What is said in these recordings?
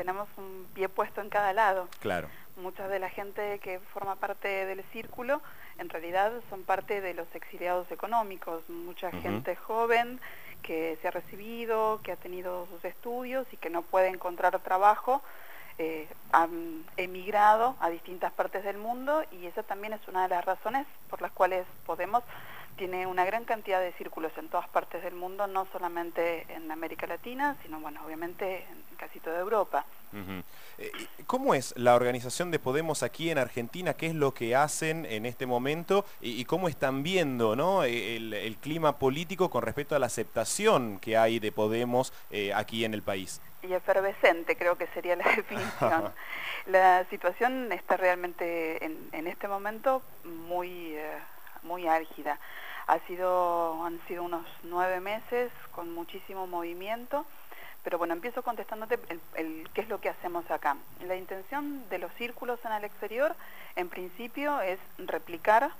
tenemos un pie puesto en cada lado. Claro. Mucha de la gente que forma parte del círculo en realidad son parte de los exiliados económicos, mucha gente joven que se ha recibido, que ha tenido sus estudios y que no puede encontrar trabajo, eh, han emigrado a distintas partes del mundo y esa también es una de las razones por las cuales Podemos tiene una gran cantidad de círculos en todas partes del mundo, no solamente en América Latina, sino bueno, obviamente en casi toda Europa. Eh, ¿Cómo es la organización de Podemos aquí en Argentina? ¿Qué es lo que hacen en este momento? ¿Y, cómo están viendo ¿no? E, el, clima político con respecto a la aceptación que hay de Podemos eh, aquí en el país? Y efervescente creo que sería la definición. la situación está realmente en, este momento muy, eh, muy álgida. Ha sido, han sido unos nueve meses con muchísimo movimiento pero bueno, empiezo contestándote el, qué es lo que hacemos acá. La intención de los círculos en el exterior, en principio, es replicar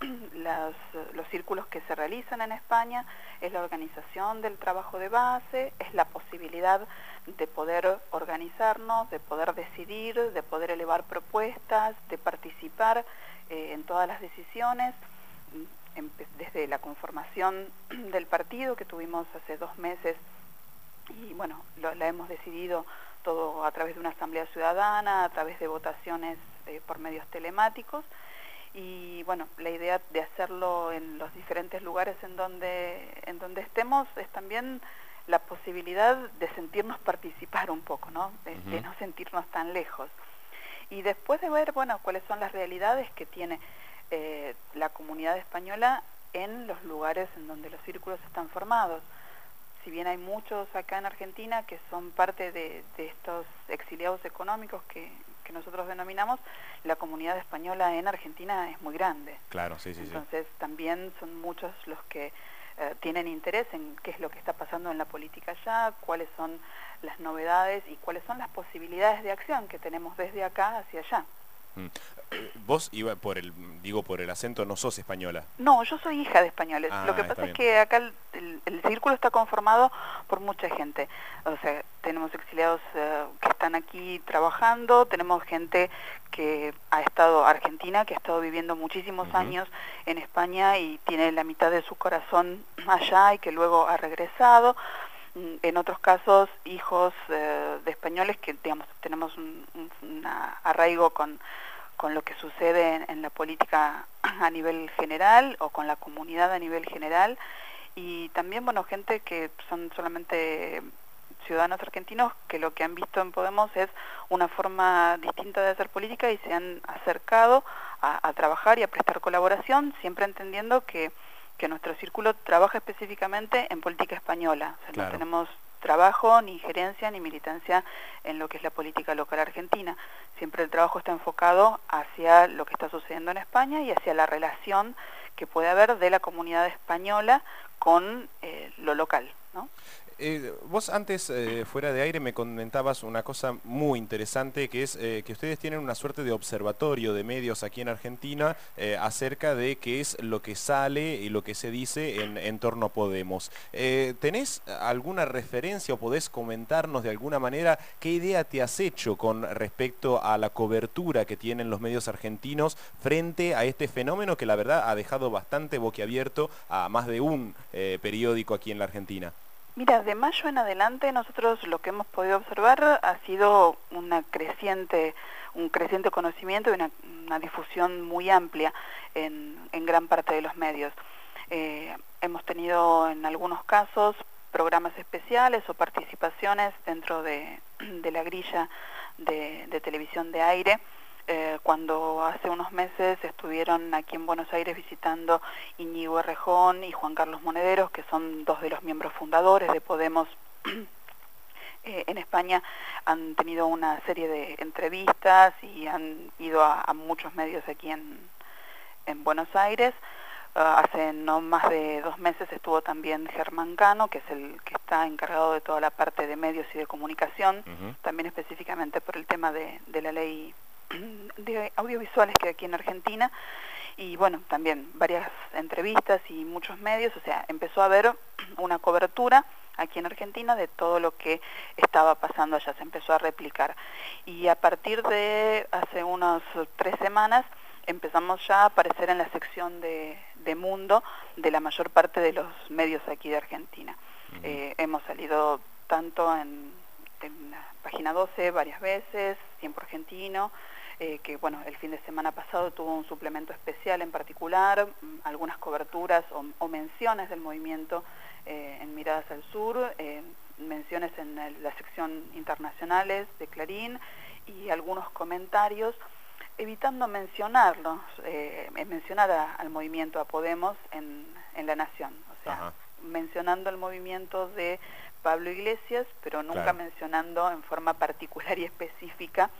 los círculos que se realizan en España, es la organización del trabajo de base, es la posibilidad de poder organizarnos, de poder decidir, de poder elevar propuestas, de participar eh, en todas las decisiones, desde la conformación del partido que tuvimos hace dos meses y bueno, la hemos decidido todo a través de una asamblea ciudadana, a través de votaciones eh, por medios telemáticos y bueno, la idea de hacerlo en los diferentes lugares en donde, en donde estemos es también la posibilidad de sentirnos participar un poco, ¿no? De, no sentirnos tan lejos. Y después de ver, bueno, cuáles son las realidades que tiene eh, la comunidad española en los lugares en donde los círculos están formados si bien hay muchos acá en Argentina que son parte de, estos exiliados económicos que, nosotros denominamos, la comunidad española en Argentina es muy grande. Claro, sí, sí. Entonces también son muchos los que eh, tienen interés en qué es lo que está pasando en la política allá, cuáles son las novedades y cuáles son las posibilidades de acción que tenemos desde acá hacia allá. Mm. Vos, iba por el, digo por el acento, no sos española. No, yo soy hija de españoles. Lo que ah, pasa es que acá el, círculo está conformado por mucha gente. O sea, tenemos exiliados eh, que están aquí trabajando, tenemos gente que ha estado, Argentina, que ha estado viviendo muchísimos años en España y tiene la mitad de su corazón allá y que luego ha regresado mm, en otros casos hijos eh, de españoles que digamos tenemos un, un arraigo con con lo que sucede en, la política a nivel general o con la comunidad a nivel general y también, bueno, gente que son solamente ciudadanos argentinos que lo que han visto en Podemos es una forma distinta de hacer política y se han acercado a, trabajar y a prestar colaboración, siempre entendiendo que, que nuestro círculo trabaja específicamente en política española. O sea, no tenemos trabajo, ni injerencia, ni militancia en lo que es la política local argentina. Siempre el trabajo está enfocado hacia lo que está sucediendo en España y hacia la relación que puede haber de la comunidad española con eh, lo local. ¿no? Eh, vos antes, eh, fuera de aire, me comentabas una cosa muy interesante, que es eh, que ustedes tienen una suerte de observatorio de medios aquí en Argentina acerca de qué es lo que sale y lo que se dice en, torno a Podemos. ¿Tenés alguna referencia o podés comentarnos de alguna manera qué idea te has hecho con respecto a la cobertura que tienen los medios argentinos frente a este fenómeno que la verdad ha dejado bastante boquiabierto a más de un periódico aquí en la Argentina? Mira, de mayo en adelante nosotros lo que hemos podido observar ha sido una creciente, un creciente conocimiento y una, difusión muy amplia en, gran parte de los medios. Eh, hemos tenido en algunos casos programas especiales o participaciones dentro de, la grilla de televisión de aire eh, cuando hace unos meses estuvieron aquí en Buenos Aires visitando Iñigo Errejón y Juan Carlos Monederos, que son dos de los miembros fundadores de Podemos eh, en España, han tenido una serie de entrevistas y han ido a, muchos medios aquí en, Buenos Aires. Ah, hace no más de dos meses estuvo también Germán Cano, que es el que está encargado de toda la parte de medios y de comunicación, también específicamente por el tema de la ley de audiovisuales que aquí en Argentina y bueno, también varias entrevistas y muchos medios, o sea, empezó a haber una cobertura aquí en Argentina de todo lo que estaba pasando allá, se empezó a replicar. Y a partir de hace unas tres semanas empezamos ya a aparecer en la sección de, Mundo de la mayor parte de los medios aquí de Argentina. Eh, hemos salido tanto en, en página 12 varias veces, Tiempo Argentino, eh, que bueno, el fin de semana pasado tuvo un suplemento especial en particular, mm, algunas coberturas o, menciones del movimiento eh, en Miradas al Sur, eh, menciones en la sección internacionales de Clarín y algunos comentarios, evitando mencionarlos, mencionar al movimiento, a Podemos en, La Nación, o sea, mencionando el movimiento de Pablo Iglesias, pero nunca mencionando en forma particular y específica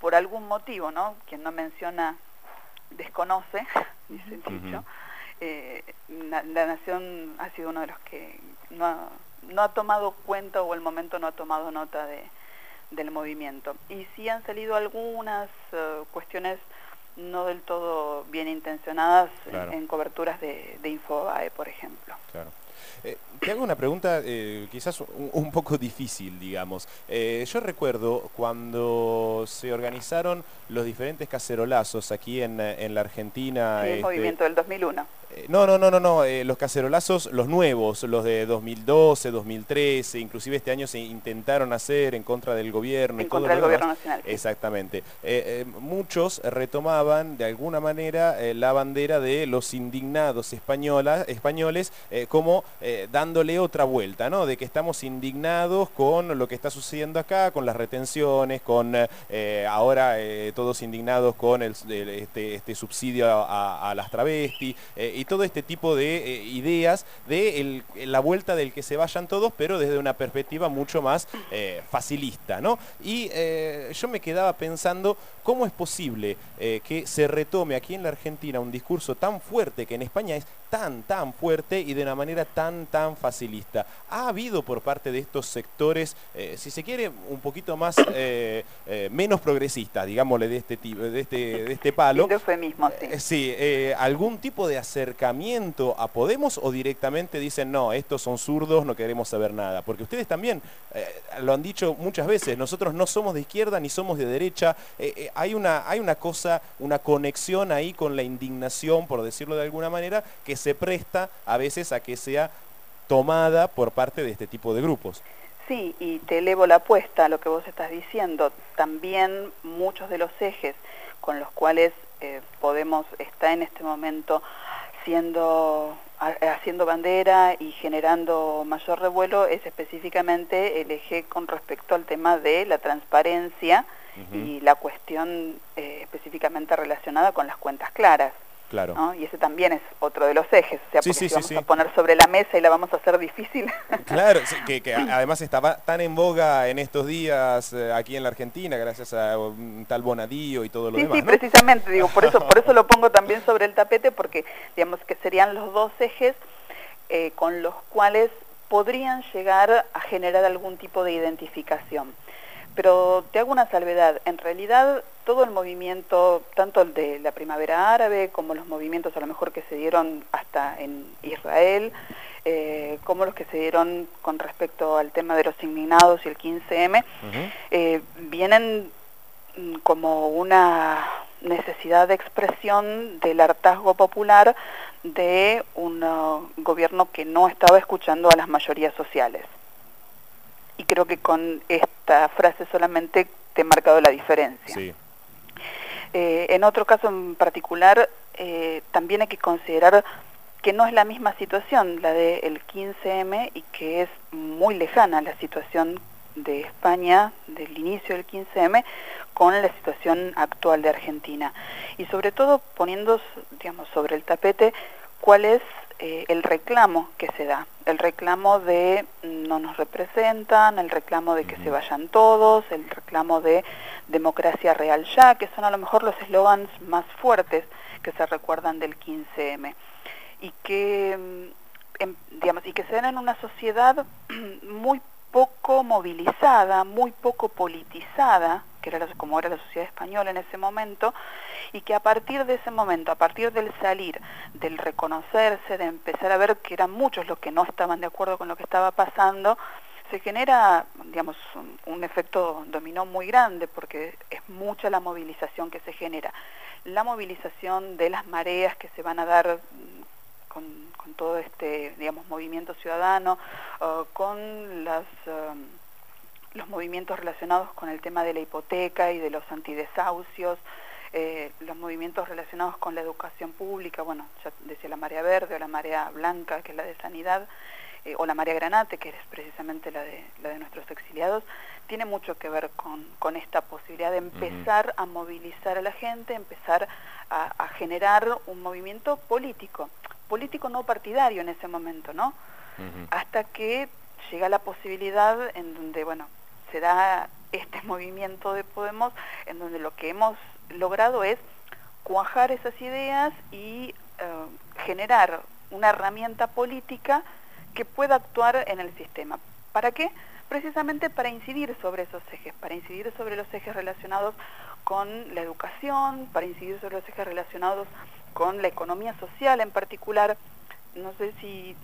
por algún motivo, ¿no? Quien no menciona desconoce, dice el dicho. Eh, la, Nación ha sido uno de los que no ha, no ha tomado cuenta o el momento no ha tomado nota de, del movimiento. Y sí han salido algunas eh, cuestiones no del todo bien intencionadas en, coberturas de, de Infobae, por ejemplo. Claro. Eh, te hago una pregunta eh, quizás un, poco difícil, digamos. Eh, yo recuerdo cuando se organizaron los diferentes cacerolazos aquí en, la Argentina. Sí, el este, movimiento del 2001. Eh, no, no, no, no, no, eh, los cacerolazos, los nuevos, los de 2012, 2013, inclusive este año se intentaron hacer en contra del gobierno. En contra del gobierno nacional. Exactamente. Eh, muchos retomaban de alguna manera la bandera de los indignados española, españoles como dándole otra vuelta, ¿no? De que estamos indignados con lo que está sucediendo acá, con las retenciones, con ahora todos indignados con este, este, subsidio a, las travestis y todo este tipo de eh, ideas de la vuelta del que se vayan todos, pero desde una perspectiva mucho más eh, facilista. ¿no? Y eh, yo me quedaba pensando cómo es posible que se retome aquí en la Argentina un discurso tan fuerte que en España es tan, tan fuerte y de una manera tan, tan facilista. ¿Ha habido por parte de estos sectores, si se quiere, un poquito más, menos progresistas, digámosle, de este, tipo, de este, de este palo? sí. sí, algún tipo de acercamiento a Podemos o directamente dicen, no, estos son zurdos, no queremos saber nada? Porque ustedes también eh, lo han dicho muchas veces, nosotros no somos de izquierda ni somos de derecha, eh, eh, hay, una, hay una cosa, una conexión ahí con la indignación, por decirlo de alguna manera, que se presta a veces a que sea tomada por parte de este tipo de grupos. Sí, y te elevo la apuesta a lo que vos estás diciendo. También muchos de los ejes con los cuales Podemos está en este momento haciendo, haciendo bandera y generando mayor revuelo es específicamente el eje con respecto al tema de la transparencia y la cuestión eh, específicamente relacionada con las cuentas claras. Claro. Y ese también es otro de los ejes, o sea, porque si vamos a poner sobre la mesa y la vamos a hacer difícil. Claro, que, además estaba tan en boga en estos días eh, aquí en la Argentina, gracias a un tal Bonadío y todo lo demás. Sí, precisamente, digo, por eso, por eso lo pongo también sobre el tapete, porque digamos que serían los dos ejes eh, con los cuales podrían llegar a generar algún tipo de identificación. Pero te hago una salvedad, en realidad todo el movimiento, tanto el de la primavera árabe como los movimientos a lo mejor que se dieron hasta en Israel, eh, como los que se dieron con respecto al tema de los indignados y el 15M, eh, vienen mm, como una necesidad de expresión del hartazgo popular de un uh, gobierno que no estaba escuchando a las mayorías sociales y creo que con esta frase solamente te he marcado la diferencia. Eh, en otro caso en particular, eh, también hay que considerar que no es la misma situación, la del 15M, y que es muy lejana la situación de España del inicio del 15M con la situación actual de Argentina. Y sobre todo poniendo digamos, sobre el tapete cuál es eh, el reclamo que se da, el reclamo de mm, no nos representan, el reclamo de que se vayan todos, el reclamo de democracia real ya, que son a lo mejor los eslogans más fuertes que se recuerdan del 15M y que, mm, em, digamos, y que se dan en una sociedad muy poco movilizada, muy poco politizada, que era como era la sociedad española en ese momento, y que a partir de ese momento, a partir del salir, del reconocerse, de empezar a ver que eran muchos los que no estaban de acuerdo con lo que estaba pasando, se genera, digamos, un, efecto dominó muy grande porque es mucha la movilización que se genera. La movilización de las mareas que se van a dar con, todo este, digamos, movimiento ciudadano, con las, um, los movimientos relacionados con el tema de la hipoteca y de los antidesahucios, eh, los movimientos relacionados con la educación pública, bueno, ya decía la marea verde o la marea blanca, que es la de sanidad, eh, o la marea granate, que es precisamente la de, la de nuestros exiliados, tiene mucho que ver con, con esta posibilidad de empezar a movilizar a la gente, empezar a, a generar un movimiento político político no partidario en ese momento, ¿no? Hasta que llega la posibilidad en donde, bueno, se da este movimiento de Podemos, en donde lo que hemos logrado es cuajar esas ideas y eh, generar una herramienta política que pueda actuar en el sistema. ¿Para qué? Precisamente para incidir sobre esos ejes, para incidir sobre los ejes relacionados con la educación, para incidir sobre los ejes relacionados con la economía social en particular. No sé si,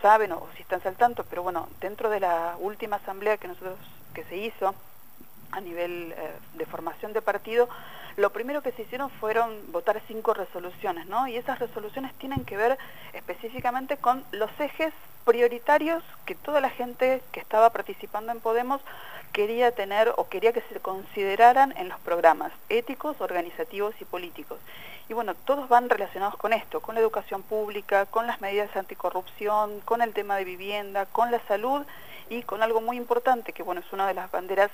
saben o si están al tanto, pero bueno, dentro de la última asamblea que nosotros que se hizo a nivel eh, de formación de partido, lo primero que se hicieron fueron votar cinco resoluciones, ¿no? Y esas resoluciones tienen que ver específicamente con los ejes prioritarios que toda la gente que estaba participando en Podemos quería tener o quería que se consideraran en los programas éticos, organizativos y políticos. Y bueno, todos van relacionados con esto, con la educación pública, con las medidas anticorrupción, con el tema de vivienda, con la salud y con algo muy importante, que bueno, es una de las banderas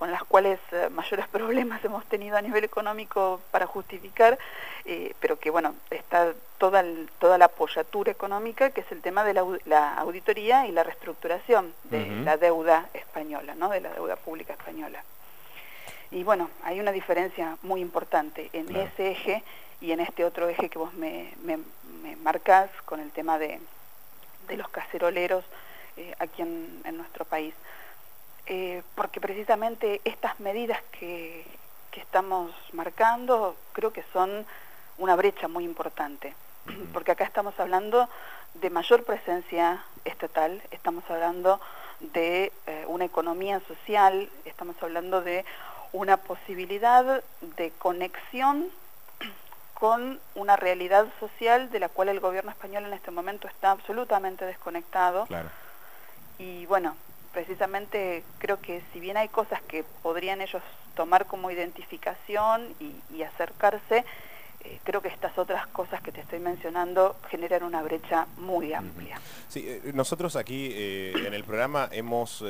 con las cuales eh, mayores problemas hemos tenido a nivel económico para justificar, eh, pero que bueno, está toda, toda la apoyatura económica, que es el tema de la, auditoría y la reestructuración de la deuda española, ¿no? de la deuda pública española. Y bueno, hay una diferencia muy importante en ese eje y en este otro eje que vos me, me, marcás con el tema de, de los caceroleros eh, aquí en, nuestro país. Eh, porque precisamente estas medidas que, que estamos marcando creo que son una brecha muy importante, porque acá estamos hablando de mayor presencia estatal, estamos hablando de eh, una economía social, estamos hablando de una posibilidad de conexión con una realidad social de la cual el gobierno español en este momento está absolutamente desconectado. Y bueno, precisamente creo que si bien hay cosas que podrían ellos tomar como identificación y acercarse, eh, creo que estas otras cosas que te estoy mencionando generan una brecha muy amplia. Sí, eh, nosotros aquí eh, en el programa hemos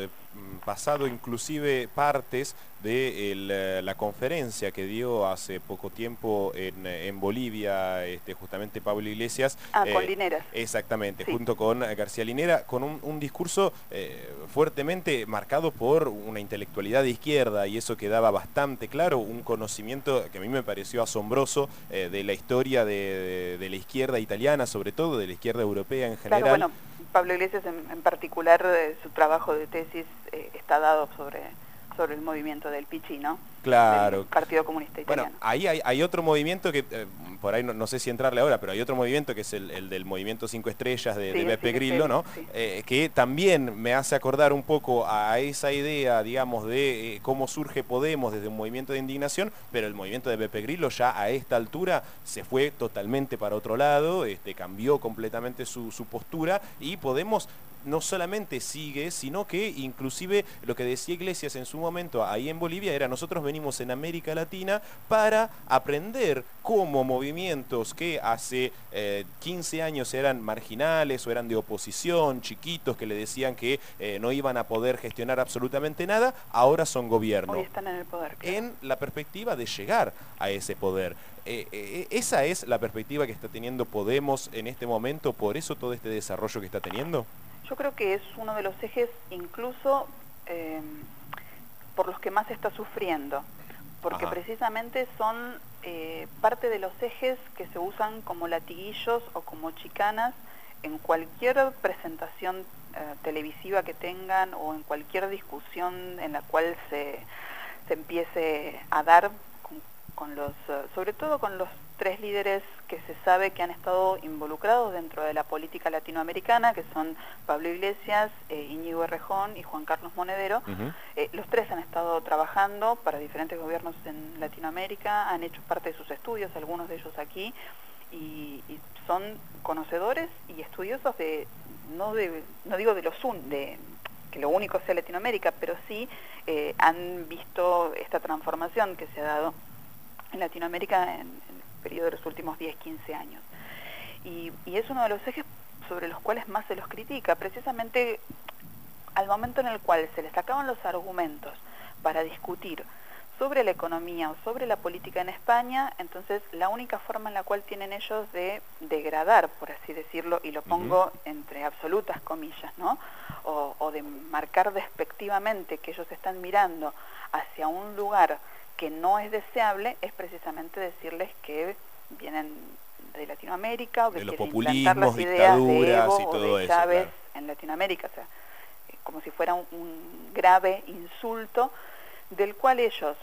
pasado inclusive partes de la conferencia que dio hace poco tiempo en, Bolivia, este, justamente Pablo Iglesias. Ah, con Linera. Exactamente, junto con García Linera, con un, discurso fuertemente marcado por una intelectualidad de izquierda y eso quedaba bastante claro, un conocimiento que a mí me pareció asombroso de la historia de, la izquierda italiana, sobre todo, de la izquierda europea en general. Claro, bueno, Pablo Iglesias en, particular, eh, su trabajo de tesis eh, está dado sobre, sobre el movimiento del Pichi, ¿no? Claro. Partido Comunista Italiano. Bueno, ahí hay, otro movimiento que, eh, por ahí no, sé si entrarle ahora, pero hay otro movimiento que es el, del Movimiento Cinco Estrellas de, Beppe Grillo, ¿no? Eh, que también me hace acordar un poco a esa idea, digamos, de eh, cómo surge Podemos desde un movimiento de indignación, pero el movimiento de Beppe Grillo ya a esta altura se fue totalmente para otro lado, este, cambió completamente su, su postura y Podemos no solamente sigue, sino que inclusive lo que decía Iglesias en su momento ahí en Bolivia era nosotros venimos en América Latina para aprender cómo movimientos que hace 15 eh, años eran marginales o eran de oposición, chiquitos que le decían que eh, no iban a poder gestionar absolutamente nada, ahora son gobierno. Hoy están en el poder. En la perspectiva de llegar a ese poder. Eh, ¿Esa es la perspectiva que está teniendo Podemos en este momento, por eso todo este desarrollo que está teniendo? Yo creo que es uno de los ejes incluso eh, por los que más está sufriendo, porque precisamente son eh, parte de los ejes que se usan como latiguillos o como chicanas en cualquier presentación televisiva que tengan o en cualquier discusión en la cual se, se empiece a dar con los, sobre todo con los tres líderes que se sabe que han estado involucrados dentro de la política latinoamericana, que son Pablo Iglesias, eh, Íñigo Errejón y Juan Carlos Monedero. Eh, los tres han estado trabajando para diferentes gobiernos en Latinoamérica, han hecho parte de sus estudios, algunos de ellos aquí, y, son conocedores y estudiosos de, no, de, no digo de los un, de que lo único sea Latinoamérica, pero sí eh, han visto esta transformación que se ha dado en Latinoamérica en, periodo de los últimos 10, 15 años. Y, es uno de los ejes sobre los cuales más se los critica, precisamente al momento en el cual se les sacaban los argumentos para discutir sobre la economía o sobre la política en España, entonces la única forma en la cual tienen ellos de degradar, por así decirlo, y lo pongo entre absolutas comillas, ¿no? O, o, de marcar despectivamente que ellos están mirando hacia un lugar que no es deseable es precisamente decirles que vienen de Latinoamérica o que de quieren implantar las ideas de Evo y todo o de Chávez en Latinoamérica, o sea, eh, como si fuera un, grave insulto del cual ellos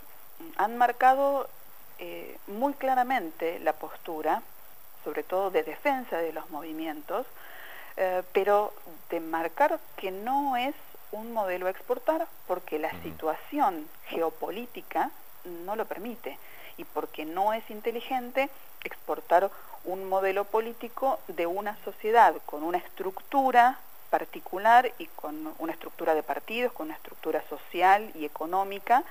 han marcado eh, muy claramente la postura, sobre todo de defensa de los movimientos, eh, pero de marcar que no es un modelo a exportar porque la situación geopolítica no lo permite y porque no es inteligente exportar un modelo político de una sociedad con una estructura particular y con una estructura de partidos, con una estructura social y económica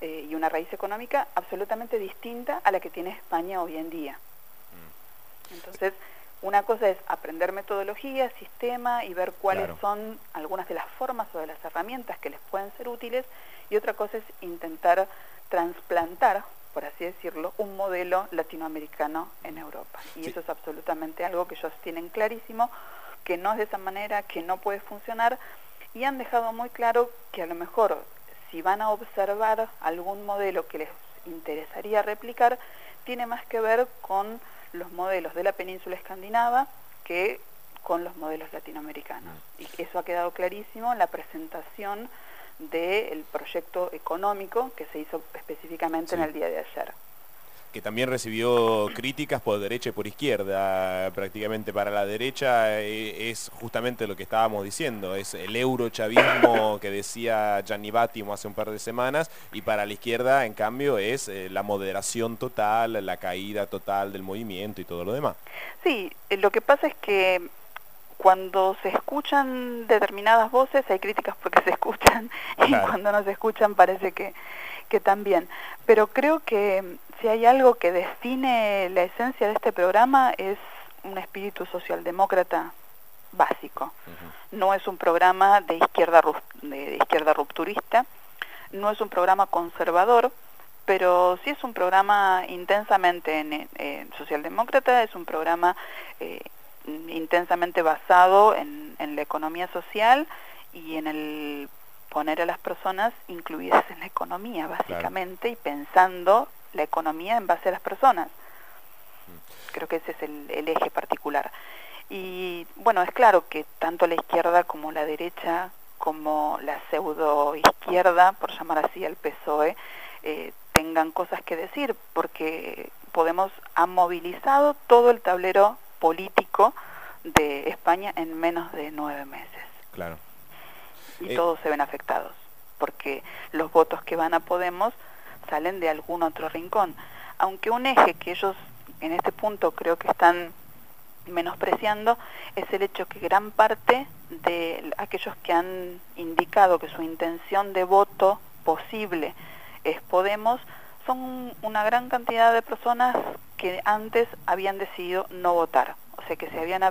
eh, y una raíz económica absolutamente distinta a la que tiene España hoy en día. Mm. Entonces, una cosa es aprender metodología, sistema y ver cuáles son algunas de las formas o de las herramientas que les pueden ser útiles y otra cosa es intentar transplantar, por así decirlo, un modelo latinoamericano en Europa. Y eso es absolutamente algo que ellos tienen clarísimo, que no es de esa manera, que no puede funcionar, y han dejado muy claro que a lo mejor si van a observar algún modelo que les interesaría replicar, tiene más que ver con los modelos de la península escandinava que con los modelos latinoamericanos. Y eso ha quedado clarísimo en la presentación del proyecto económico que se hizo específicamente en el día de ayer. Que también recibió críticas por derecha y por izquierda. Prácticamente para la derecha eh, es justamente lo que estábamos diciendo, es el eurochavismo que decía Gianni Battimo hace un par de semanas, y para la izquierda, en cambio, es eh, la moderación total, la caída total del movimiento y todo lo demás. Sí, eh, lo que pasa es que cuando se escuchan determinadas voces hay críticas porque se escuchan y cuando no se escuchan parece que, que también. Pero creo que si hay algo que define la esencia de este programa es un espíritu socialdemócrata básico. No es un programa de izquierda, de izquierda rupturista, no es un programa conservador, pero sí es un programa intensamente en, socialdemócrata, es un programa eh, intensamente basado en, la economía social y en el poner a las personas incluidas en la economía, básicamente, y pensando la economía en base a las personas. Mm. Creo que ese es el, eje particular. Y bueno, es claro que tanto la izquierda como la derecha, como la pseudo izquierda, por llamar así al PSOE, eh, tengan cosas que decir, porque Podemos ha movilizado todo el tablero político de España en menos de nueve meses. Claro. Y eh, todos se ven afectados, porque los votos que van a Podemos salen de algún otro rincón. Aunque un eje que ellos en este punto creo que están menospreciando es el hecho que gran parte de aquellos que han indicado que su intención de voto posible es Podemos, son una gran cantidad de personas que antes habían decidido no votar, o sea que se habían,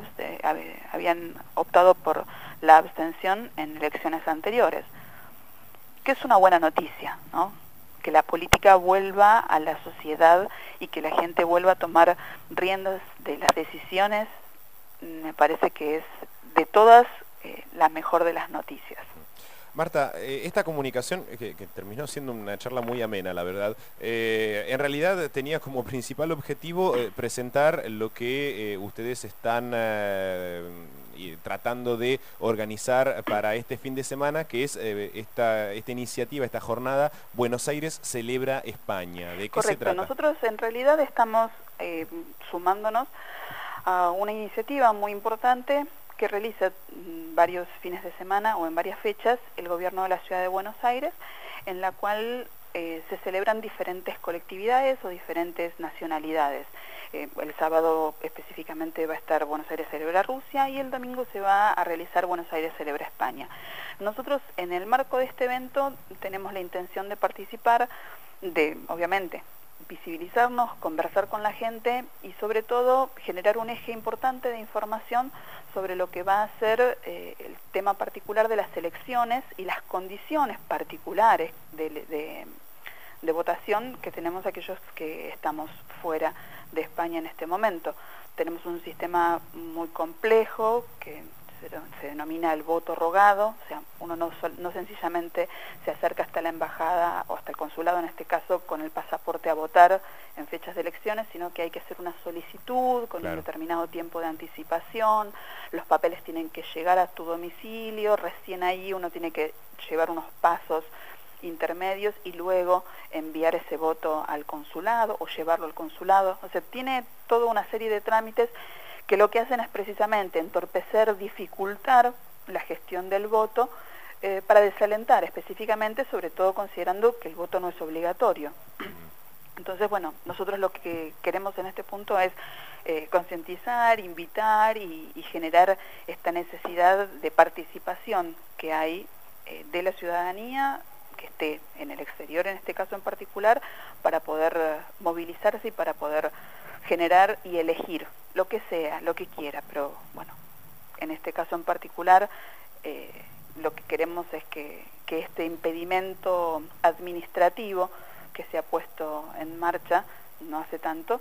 habían optado por la abstención en elecciones anteriores, que es una buena noticia, ¿no? que la política vuelva a la sociedad y que la gente vuelva a tomar riendas de las decisiones, me parece que es de todas eh, la mejor de las noticias. Marta, eh, esta comunicación, que, terminó siendo una charla muy amena, la verdad, eh, en realidad tenía como principal objetivo eh, presentar lo que ustedes están tratando de organizar para este fin de semana, que es esta, esta iniciativa, esta jornada, Buenos Aires celebra España. ¿De qué se trata? Nosotros en realidad estamos sumándonos a una iniciativa muy importante que realiza mm, varios fines de semana o en varias fechas el gobierno de la ciudad de Buenos Aires, en la cual eh, se celebran diferentes colectividades o diferentes nacionalidades. Eh, el sábado específicamente va a estar Buenos Aires celebra Rusia y el domingo se va a realizar Buenos Aires celebra España. Nosotros en el marco de este evento tenemos la intención de participar de, obviamente, visibilizarnos, conversar con la gente y sobre todo generar un eje importante de información sobre lo que va a ser eh, el tema particular de las elecciones y las condiciones particulares de, de votación que tenemos aquellos que estamos fuera de España en este momento. Tenemos un sistema muy complejo que se, denomina el voto rogado, o sea, uno no, no, sencillamente se acerca hasta la embajada o hasta el consulado, en este caso, con el pasaporte a votar en fechas de elecciones, sino que hay que hacer una solicitud con un determinado tiempo de anticipación, los papeles tienen que llegar a tu domicilio, recién ahí uno tiene que llevar unos pasos intermedios y luego enviar ese voto al consulado o llevarlo al consulado. O sea, tiene toda una serie de trámites que lo que hacen es precisamente entorpecer, dificultar la gestión del voto eh, para desalentar específicamente, sobre todo considerando que el voto no es obligatorio. Entonces, bueno, nosotros lo que queremos en este punto es eh, concientizar, invitar y, generar esta necesidad de participación que hay eh, de la ciudadanía que esté en el exterior, en este caso en particular, para poder movilizarse y para poder generar y elegir lo que sea, lo que quiera, pero bueno, en este caso en particular eh, lo que queremos es que, este impedimento administrativo que se ha puesto en marcha no hace tanto,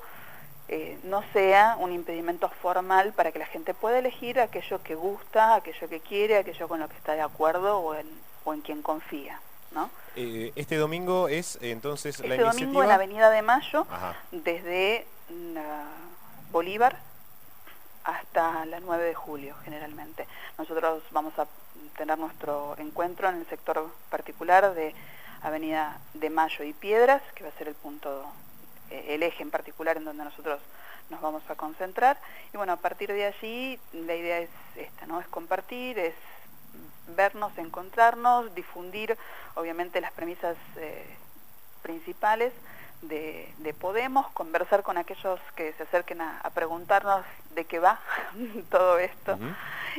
eh, no sea un impedimento formal para que la gente pueda elegir aquello que gusta, aquello que quiere, aquello con lo que está de acuerdo o en quien confía. ¿No? Eh, este domingo es entonces este la iniciativa... Este domingo en Avenida de Mayo, desde Bolívar hasta la 9 de julio generalmente. Nosotros vamos a tener nuestro encuentro en el sector particular de Avenida de Mayo y Piedras, que va a ser el punto, eh, el eje en particular en donde nosotros nos vamos a concentrar. Y bueno, a partir de allí la idea es esta, ¿no? Es compartir, es vernos, encontrarnos, difundir obviamente las premisas eh, principales de, Podemos, conversar con aquellos que se acerquen a, preguntarnos de qué va todo esto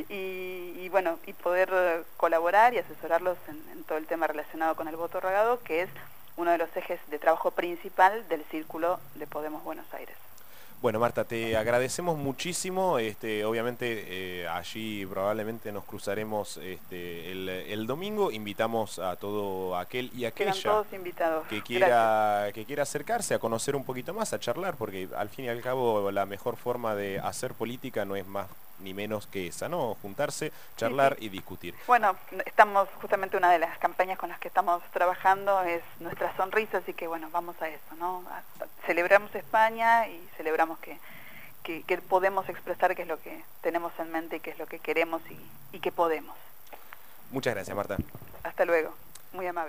y, bueno, y poder colaborar y asesorarlos en, todo el tema relacionado con el voto rogado, que es uno de los ejes de trabajo principal del Círculo de Podemos Buenos Aires. Bueno, Marta, te agradecemos muchísimo. Este, obviamente eh, allí probablemente nos cruzaremos este, el, domingo. Invitamos a todo aquel y aquella que quiera que quiera acercarse a conocer un poquito más, a charlar, porque al fin y al cabo la mejor forma de hacer política no es más ni menos que esa, ¿no? Juntarse, charlar y discutir. Bueno, estamos, justamente una de las campañas con las que estamos trabajando es nuestra sonrisa, así que bueno, vamos a eso, ¿no? Celebramos España y celebramos que, que, podemos expresar qué es lo que tenemos en mente y qué es lo que queremos y, y que podemos. Muchas gracias, Marta. Hasta luego. Muy amable.